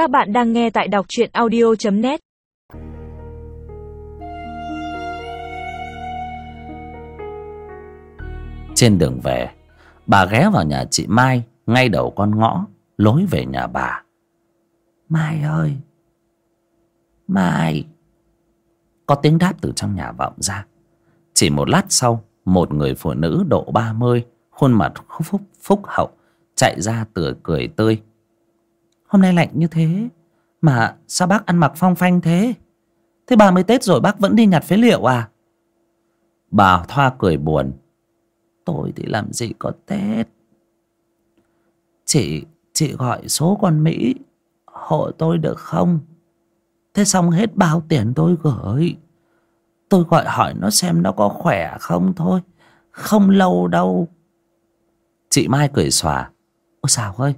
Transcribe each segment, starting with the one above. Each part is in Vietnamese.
Các bạn đang nghe tại đọc truyện audio.net Trên đường về Bà ghé vào nhà chị Mai Ngay đầu con ngõ Lối về nhà bà. Mai ơi! Mai! Có tiếng đáp từ trong nhà vọng ra. Chỉ một lát sau Một người phụ nữ độ ba mươi Khuôn mặt phúc, phúc hậu Chạy ra tựa cười tươi Hôm nay lạnh như thế. Mà sao bác ăn mặc phong phanh thế? Thế ba mươi Tết rồi bác vẫn đi nhặt phế liệu à? Bà Thoa cười buồn. Tôi thì làm gì có Tết. Chị Chị gọi số con Mỹ, Hộ tôi được không? Thế xong hết bao tiền tôi gửi. Tôi gọi hỏi nó xem nó có khỏe không thôi. Không lâu đâu. Chị Mai cười xòa. Ôi sao ơi,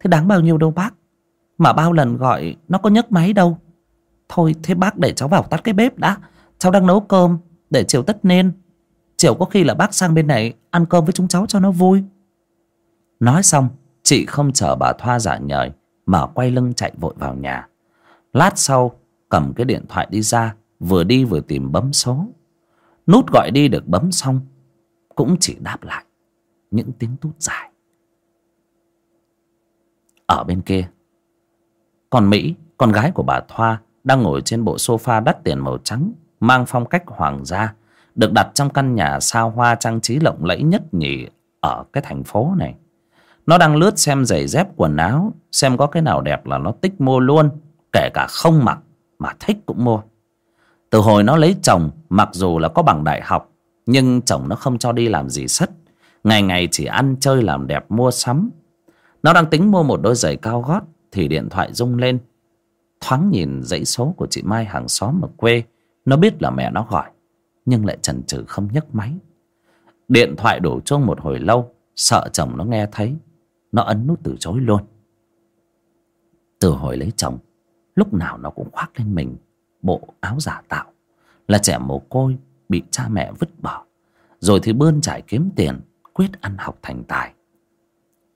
Thế đáng bao nhiêu đâu bác? Mà bao lần gọi, nó có nhấc máy đâu. Thôi thế bác để cháu vào tắt cái bếp đã. Cháu đang nấu cơm, Để chiều tất nên. Chiều có khi là bác sang bên này Ăn cơm với chúng cháu cho nó vui. Nói xong, Chị không chờ bà Thoa giả nhời, Mà quay lưng chạy vội vào nhà. Lát sau, cầm cái điện thoại đi ra, Vừa đi vừa tìm bấm số. Nút gọi đi được bấm xong, Cũng chỉ đáp lại Những tiếng tút dài. Ở bên kia còn Mỹ, Con gái của bà Thoa, Đang ngồi trên bộ sofa đắt tiền màu trắng, Mang phong cách hoàng gia, Được đặt trong căn nhà sao hoa trang trí lộng lẫy nhất nhì Ở cái thành phố này. Nó đang lướt xem giày dép quần áo, Xem có cái nào đẹp là nó tích mua luôn, Kể cả không mặc Mà thích cũng mua. Từ hồi nó lấy chồng, Mặc dù là có bằng đại học, Nhưng chồng nó không cho đi làm gì sất, Ngày ngày chỉ ăn chơi làm đẹp mua sắm. Nó đang tính mua một đôi giày cao gót thì điện thoại rung lên. Thoáng nhìn dãy số của chị Mai hàng xóm ở quê, Nó biết là mẹ nó gọi, Nhưng lại chần chừ không nhấc máy. Điện thoại đổ chuông một hồi lâu, Sợ chồng nó nghe thấy, Nó ấn nút từ chối luôn. Từ hồi lấy chồng, Lúc nào nó cũng khoác lên mình Bộ áo giả tạo, Là trẻ mồ côi Bị cha mẹ vứt bỏ, Rồi thì bươn trải kiếm tiền, Quyết ăn học thành tài.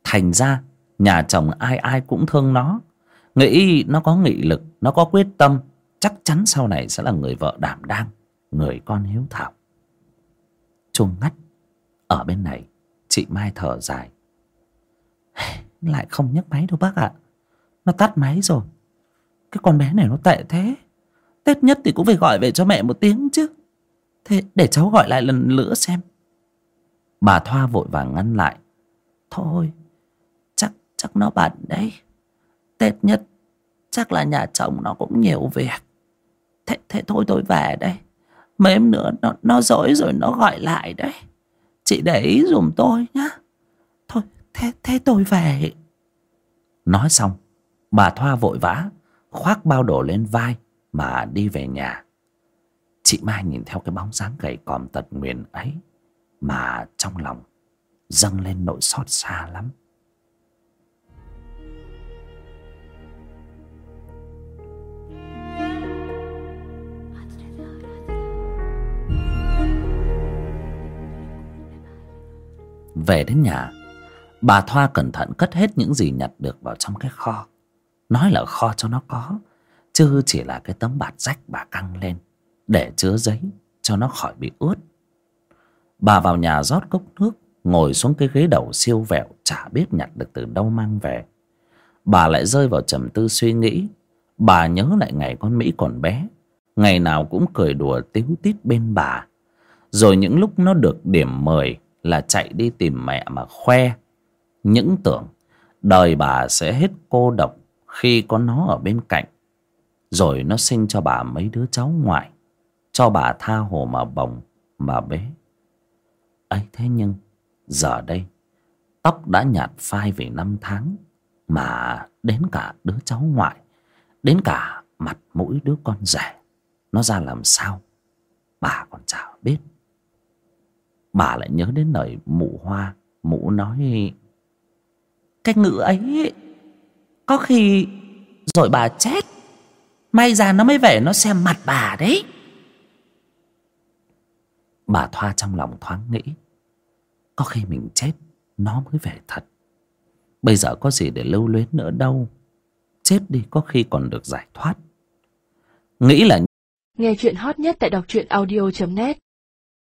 Thành ra Nhà chồng ai ai cũng thương nó. Nghĩ nó có nghị lực, Nó có quyết tâm, Chắc chắn sau này sẽ là người vợ đảm đang, Người con hiếu thảo. Chung ngắt, Ở bên này, Chị Mai thở dài. Lại không nhấc máy đâu bác ạ. Nó tắt máy rồi. Cái con bé này nó tệ thế. Tết nhất thì cũng phải gọi về cho mẹ một tiếng chứ. Thế để cháu gọi lại lần nữa xem. Bà Thoa vội vàng ngăn lại. Thôi Chắc nó bận đấy. Tết nhất Chắc là nhà chồng nó cũng nhiều việc. Thế, thế thôi tôi về đây. Mấy em nữa nó, nó dỗi rồi nó gọi lại đấy. Chị để ý dùm tôi nhá. Thôi thế, thế tôi về. Nói xong Bà Thoa vội vã Khoác bao đồ lên vai Mà đi về nhà. Chị Mai nhìn theo cái bóng dáng gầy còm tật nguyền ấy Mà trong lòng Dâng lên nỗi xót xa lắm. Về đến nhà. Bà Thoa cẩn thận cất hết những gì nhặt được vào trong cái kho. Nói là kho cho nó có, Chứ chỉ là cái tấm bạt rách bà căng lên, Để chứa giấy Cho nó khỏi bị ướt. Bà vào nhà rót cốc nước, Ngồi xuống cái ghế đầu siêu vẹo, Chả biết nhặt được từ đâu mang về. Bà lại rơi vào trầm tư suy nghĩ. Bà nhớ lại ngày con Mỹ còn bé, Ngày nào cũng cười đùa tiếu tít bên bà. Rồi những lúc nó được điểm mời là chạy đi tìm mẹ mà khoe. Những tưởng, Đời bà sẽ hết cô độc Khi có nó ở bên cạnh. Rồi nó sinh cho bà mấy đứa cháu ngoại, Cho bà tha hồ mà bồng, Mà bế. Ấy thế nhưng, giờ đây, tóc đã nhạt phai vì năm tháng, mà đến cả đứa cháu ngoại, đến cả mặt mũi đứa con rể, nó ra làm sao? Bà còn chả biết bà lại nhớ đến lời mụ hoa. Mụ nói, cái ngữ ấy, có khi rồi bà chết. May ra nó mới về, nó xem mặt bà đấy. Bà thoa trong lòng thoáng nghĩ, có khi mình chết, Nó mới về thật. Bây giờ có gì để lưu luyến nữa đâu. Chết đi có khi còn được giải thoát. Nghĩ là nghe chuyện hot nhất tại đọc truyện audio net.